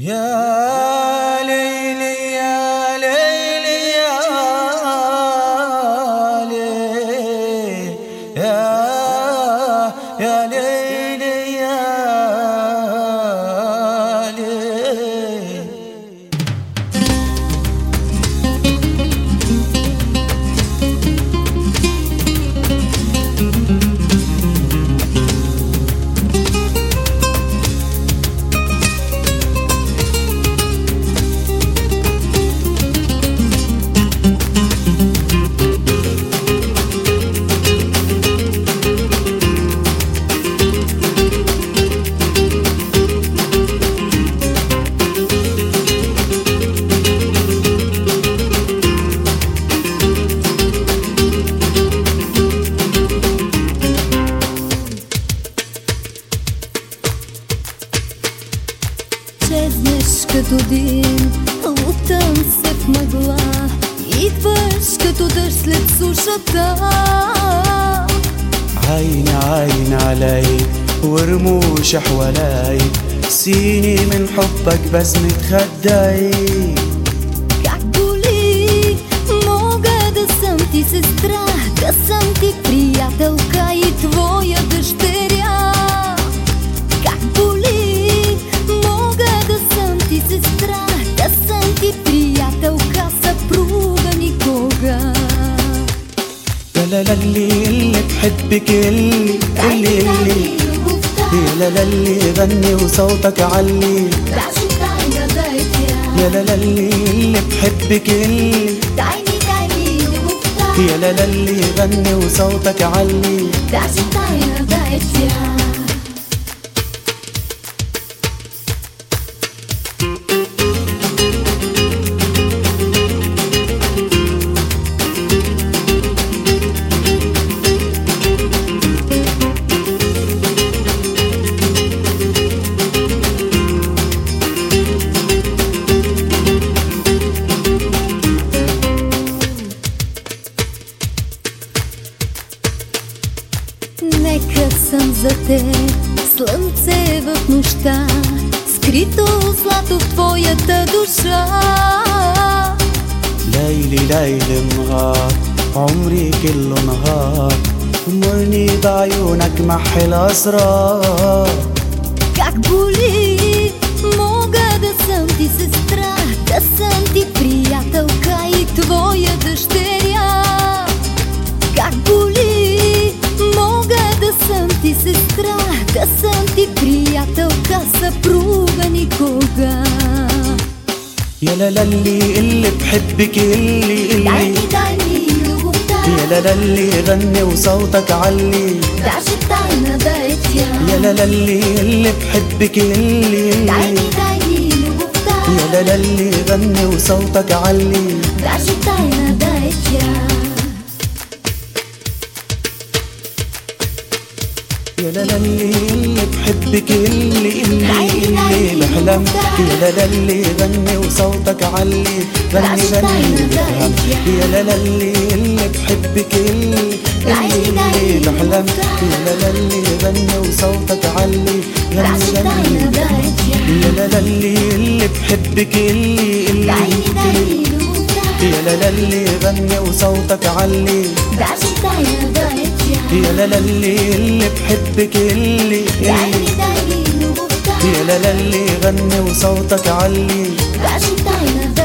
يا ليلي يا ليلي يا ليلي يا يا ليلي. Чезнеш като дим, лутам се в мъгла Идваш като дъжд след сушата عيني عين علي ورموش حوالي سيني من حبك بس متخدي Как боли, мога да съм ти сестра Да съм ти приятелка и твоя بحبك بكل كل اللي يا لا غني وصوتك علي. يا لا اللي بحبك اللي. يا لا غني وصوتك علي. Даже тайна да е тя Нека съм за теб, слънце в нощта, скрито злато в твоята душа. ليلي ليل نهار عمري كله نهار مرني بعيونك محي الأسرار ти приятелка سبروبة نيكوغا يا لا لا اللي اللي بحبك اللي اللي دعني يا لا اللي غني وصوتك علي بعشق تعنا بقت يا يا لا اللي اللي بحبك اللي اللي دعني دعني يا لا اللي غني وصوتك علي بعشق تعنا يا لا اللي بحبك اللي اللي اللي بحلم يا لا اللي غني وصوتك علي غني غني بفهم يا لا اللي اللي بحبك اللي اللي بحلم يا لا اللي غني وصوتك علي غني غني بفهم يا لا اللي اللي بحبك اللي اللي يا لا اللي غني وصوتك علي بعشق عيونك يا لا لا اللي اللي بحبك اللي اللي يا لا لا اللي غني وصوتك علي بعشق طعمك